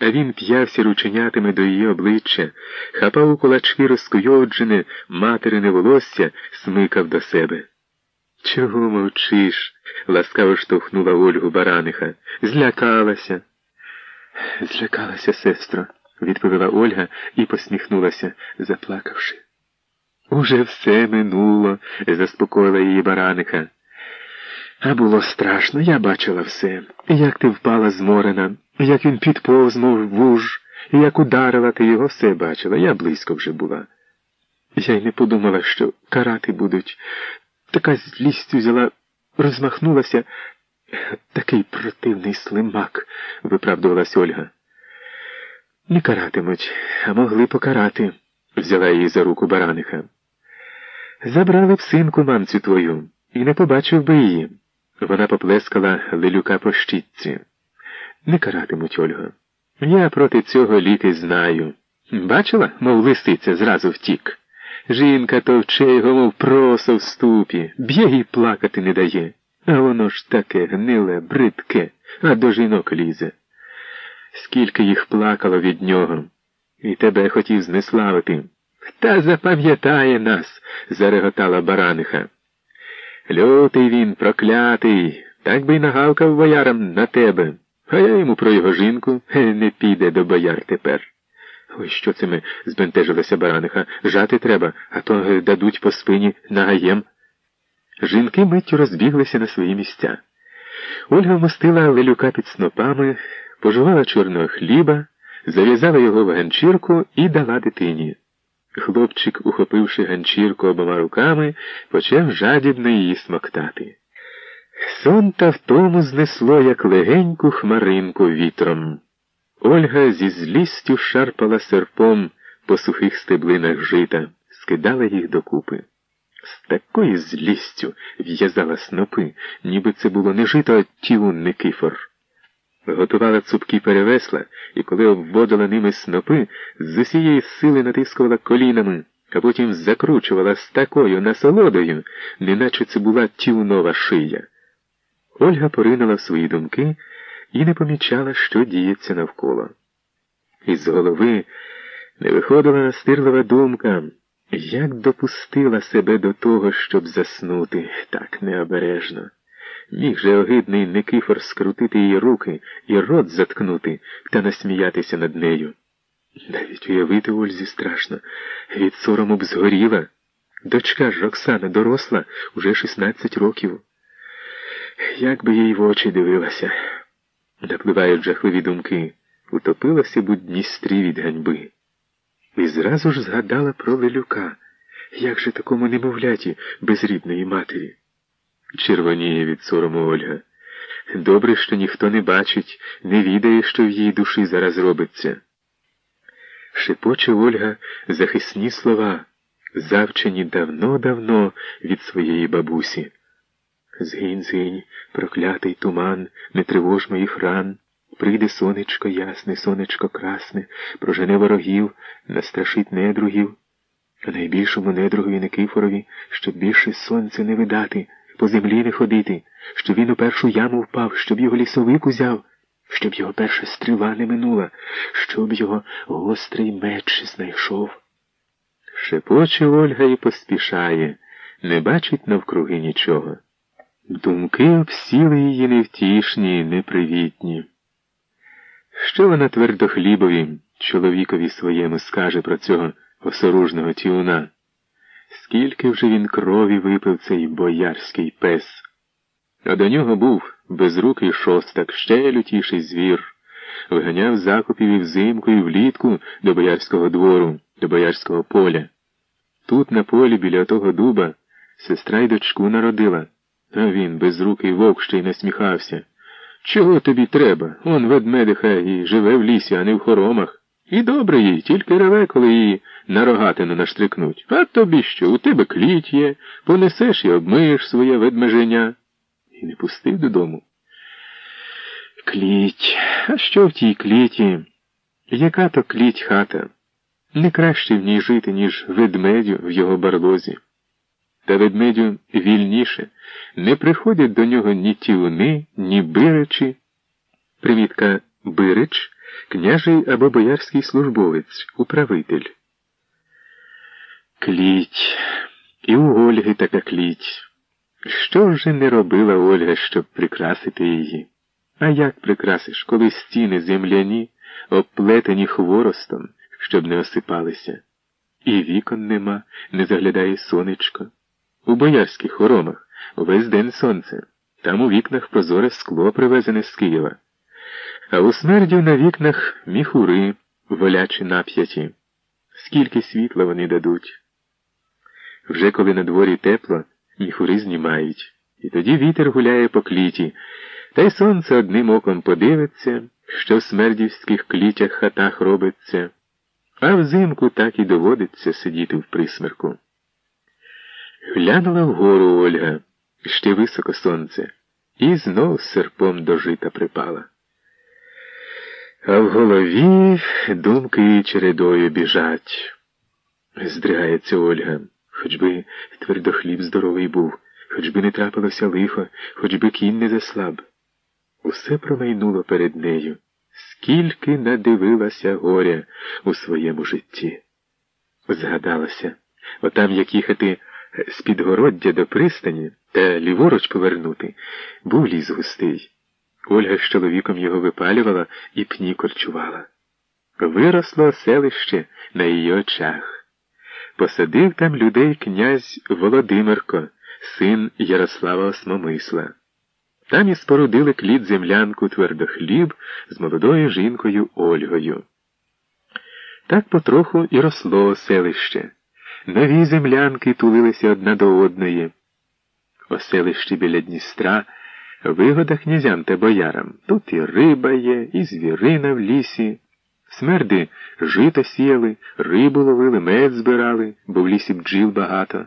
а він п'явся рученятами до її обличчя, хапав у кулачки розкуйоджене материне волосся, смикав до себе. Чого мовчиш? ласкаво штовхнула Ольгу Бараниха. Злякалася. Злякалася, сестро, відповіла Ольга і посміхнулася, заплакавши. Уже все минуло, заспокоїла її бараниха. А було страшно, я бачила все, як ти впала зморена, як він підповз, мов вуж, і як ударила ти його все бачила, я близько вже була. Я й не подумала, що карати будуть. Така злістю взяла, розмахнулася. Такий противний слимак, виправдувалась Ольга. Не каратимуть, а могли покарати, взяла її за руку бараниха. Забрали б синку мамцю твою, і не побачив би її. Вона поплескала Лилюка по щітці. Не каратимуть, Ольга. Я проти цього ліки знаю. Бачила, мов лисиця зразу втік. Жінка товче його, мов просо в ступі, б'є і плакати не дає. А воно ж таке гниле, бридке, а до жінок лізе. Скільки їх плакало від нього, і тебе хотів знеславити. Та запам'ятає нас, зареготала бараниха. Лютий він, проклятий, так би й нагавкав боярам на тебе, а я йому про його жінку не піде до бояр тепер. Ой, що це ми, збентежилася бараниха. Жати треба, а то дадуть по спині нагаєм. Жінки миттю розбіглися на свої місця. Ольга вмостила лелюка під снопами, пожувала чорного хліба, зав'язала його в ганчірку і дала дитині. Хлопчик, ухопивши ганчірку обома руками, почав жадібно її смоктати. Сон та втому знесло, як легеньку хмаринку вітром. Ольга зі злістю шарпала серпом по сухих стеблинах жита, скидала їх докупи. З такою злістю в'язала снопи, ніби це було не жито, а тіун Никифор. Готувала цупкі перевесла, і коли обводила ними снопи, з усієї сили натискувала колінами, а потім закручувала з такою насолодою, неначе це була тюнова шия. Ольга поринула в свої думки і не помічала, що діється навколо. Із голови не виходила настирлива думка, як допустила себе до того, щоб заснути так необережно. Міг же огидний Никифор скрутити її руки і рот заткнути та насміятися над нею. Навіть уявити Ользі страшно, від сорому б згоріла. Дочка ж Роксана доросла уже 16 років. Як би їй в очі дивилася, напливають жахливі думки, утопилася б у Дністрі від ганьби. І зразу ж згадала про Лелюка, як же такому немовляті безрідної матері. Червоніє від сорому Ольга. Добре, що ніхто не бачить, не відає, що в її душі зараз робиться. Шепоче Ольга захисні слова, завчені давно-давно від своєї бабусі. Згинь, згинь, проклятий туман, не тривож моїх ран. Прийде сонечко ясне, сонечко красне, прожене ворогів, настрашить недругів, а найбільшому недругові Никифорові, щоб більше сонця не видати по землі не ходити, щоб він у першу яму впав, щоб його лісовик узяв, щоб його перша стріла не минула, щоб його гострий меч знайшов. Шепоче Ольга і поспішає, не бачить навкруги нічого. Думки обсіли її невтішні, непривітні. Що вона твердохлібові, чоловікові своєму скаже про цього осоружного тіуна? Скільки вже він крові випив цей боярський пес. А до нього був безрукий шостак, ще лютіший звір, виганяв закупів і взимку і влітку до боярського двору, до боярського поля. Тут, на полі, біля того дуба, сестра й дочку народила, а він, безрукий вовк, ще й насміхався. Чого тобі треба? Он ведмедиха і живе в лісі, а не в хоромах. І добре їй, тільки реве, коли її на рогатину наштрикнуть. А тобі що? У тебе кліть є, понесеш і обмиєш своє ведмеженя. І не пустив додому. Кліть, а що в тій кліті? Яка то кліть хата? Не краще в ній жити, ніж ведмедю в його барлозі. Та ведмедю вільніше не приходять до нього ні тіуни, ні биричі. Примітка бирич княжий або боярський службовець, управитель. Кліть, і у Ольги така кліть. Що вже не робила Ольга, щоб прикрасити її? А як прикрасиш, коли стіни земляні, обплетені хворостом, щоб не осипалися? І вікон нема, не заглядає сонечко. У боярських хоромах весь день сонце. Там у вікнах прозоре скло привезене з Києва. А у смердів на вікнах міхури, волячі нап'яті. Скільки світла вони дадуть. Вже коли на дворі тепло, міхури знімають, і тоді вітер гуляє по кліті, та й сонце одним оком подивиться, що в смердівських клітях хатах робиться, а взимку так і доводиться сидіти в присмерку. Глянула вгору Ольга, ще високо сонце, і знов серпом до жита припала. А в голові думки чередою біжать. Здригається Ольга, хоч би твердохліб здоровий був, хоч би не трапилося лихо, хоч би кінь не заслаб. Усе промайнуло перед нею, скільки надивилася горя у своєму житті. Згадалося, отам як їхати з підгороддя до пристані та ліворуч повернути, був ліс густий. Ольга з чоловіком його випалювала і пні корчувала. Виросло селище на її очах. Посадив там людей князь Володимирко, син Ярослава Осмомисла. Там і спорудили кліт землянку твердохліб з молодою жінкою Ольгою. Так потроху і росло селище. Нові землянки тулилися одна до одної. Оселищі біля Дністра вигода князям та боярам. Тут і риба є, і звірина в лісі. Смерди жито сіяли, рибу ловили, мед збирали, бо в лісі бджіл багато.